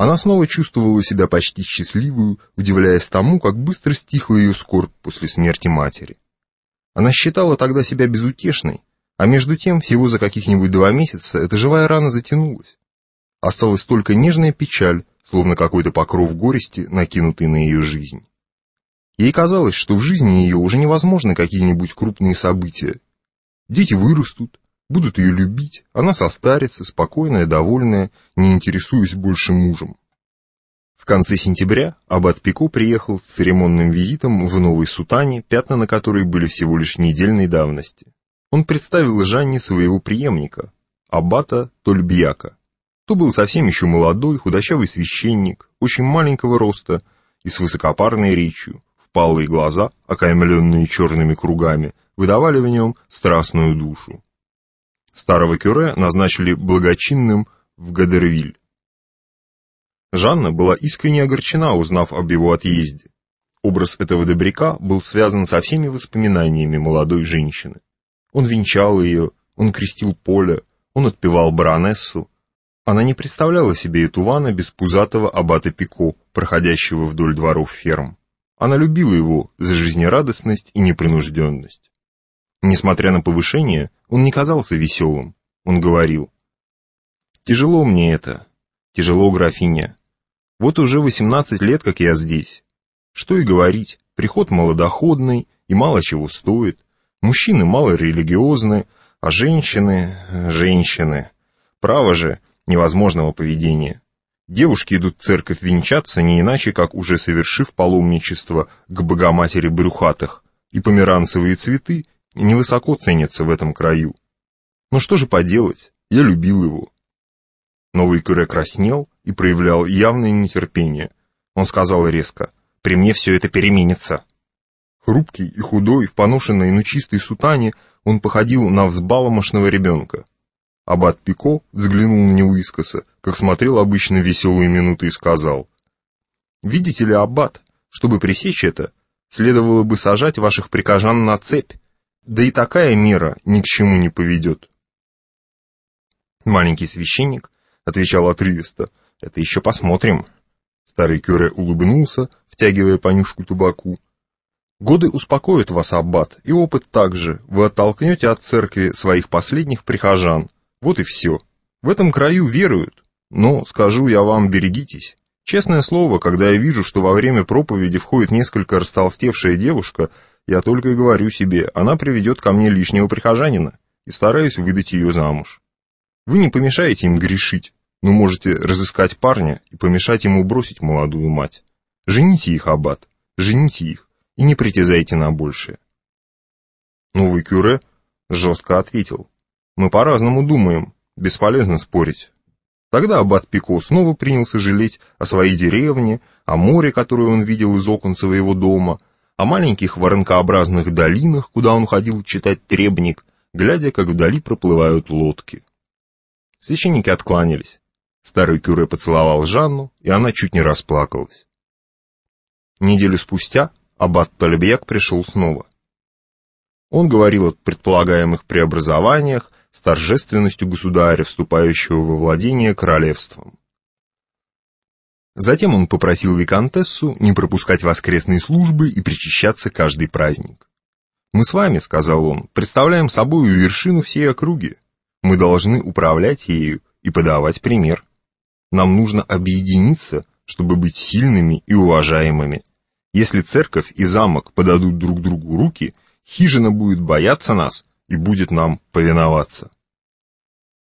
Она снова чувствовала себя почти счастливую, удивляясь тому, как быстро стихла ее скорбь после смерти матери. Она считала тогда себя безутешной, а между тем, всего за каких-нибудь два месяца, эта живая рана затянулась. Осталась только нежная печаль, словно какой-то покров горести, накинутый на ее жизнь. Ей казалось, что в жизни ее уже невозможны какие-нибудь крупные события. Дети вырастут, будут ее любить, она состарится, спокойная, довольная, не интересуясь больше мужем. В конце сентября аббат Пико приехал с церемонным визитом в новой сутане, пятна на которой были всего лишь недельной давности. Он представил Жанне своего преемника, аббата Тольбьяка. То был совсем еще молодой, худощавый священник, очень маленького роста и с высокопарной речью, впалые глаза, окаймленные черными кругами, выдавали в нем страстную душу. Старого кюре назначили благочинным в Гадервиль. Жанна была искренне огорчена, узнав об его отъезде. Образ этого добряка был связан со всеми воспоминаниями молодой женщины. Он венчал ее, он крестил поле, он отпевал баронессу. Она не представляла себе Этувана без пузатого аббата Пико, проходящего вдоль дворов ферм. Она любила его за жизнерадостность и непринужденность. Несмотря на повышение, он не казался веселым. Он говорил, «Тяжело мне это, тяжело, графиня. Вот уже 18 лет, как я здесь. Что и говорить, приход малодоходный и мало чего стоит. Мужчины мало религиозны, а женщины... женщины... Право же, невозможного поведения. Девушки идут в церковь венчаться не иначе, как уже совершив паломничество к Богоматери Брюхатых, и померанцевые цветы невысоко ценятся в этом краю. Но что же поделать, я любил его. Новый кюре краснел и проявлял явное нетерпение. Он сказал резко, «При мне все это переменится». Хрупкий и худой, в поношенной, но чистой сутане, он походил на взбаломошного ребенка. Аббат Пико взглянул на него искоса, как смотрел обычно веселые минуты и сказал, «Видите ли, Аббат, чтобы пресечь это, следовало бы сажать ваших прикажан на цепь, да и такая мера ни к чему не поведет». Маленький священник отвечал отрывисто, «Это еще посмотрим». Старый кюре улыбнулся, втягивая понюшку табаку. «Годы успокоят вас, Аббат, и опыт также. Вы оттолкнете от церкви своих последних прихожан, вот и все. В этом краю веруют. Но, скажу я вам, берегитесь. Честное слово, когда я вижу, что во время проповеди входит несколько растолстевшая девушка, я только и говорю себе, она приведет ко мне лишнего прихожанина, и стараюсь выдать ее замуж. Вы не помешаете им грешить, но можете разыскать парня и помешать ему бросить молодую мать. Жените их, аббат, жените их, и не притязайте на большее. Новый кюре жестко ответил. Мы по-разному думаем, бесполезно спорить. Тогда аббат Пико снова принялся жалеть о своей деревне, о море, которое он видел из окон своего дома, о маленьких воронкообразных долинах, куда он ходил читать требник, глядя, как вдали проплывают лодки. Священники откланялись. Старый кюре поцеловал Жанну, и она чуть не расплакалась. Неделю спустя аббат Толебьяк пришел снова. Он говорил о предполагаемых преобразованиях, с торжественностью государя, вступающего во владение королевством. Затем он попросил виконтессу не пропускать воскресные службы и причащаться каждый праздник. «Мы с вами, — сказал он, — представляем собою вершину всей округи. Мы должны управлять ею и подавать пример. Нам нужно объединиться, чтобы быть сильными и уважаемыми. Если церковь и замок подадут друг другу руки, хижина будет бояться нас, и будет нам повиноваться.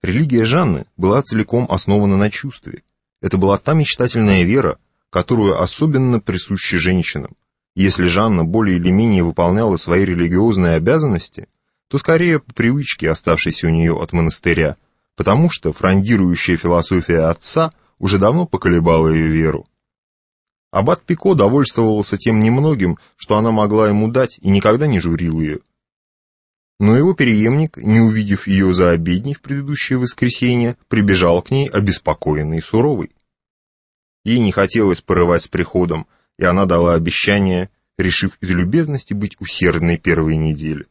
Религия Жанны была целиком основана на чувстве. Это была та мечтательная вера, которую особенно присуща женщинам. Если Жанна более или менее выполняла свои религиозные обязанности, то скорее по привычке, оставшейся у нее от монастыря, потому что фрондирующая философия отца уже давно поколебала ее веру. Аббат Пико довольствовался тем немногим, что она могла ему дать, и никогда не журил ее. Но его преемник, не увидев ее за обедней в предыдущее воскресенье, прибежал к ней обеспокоенный и суровый. Ей не хотелось порывать с приходом, и она дала обещание, решив из любезности быть усердной первой недели.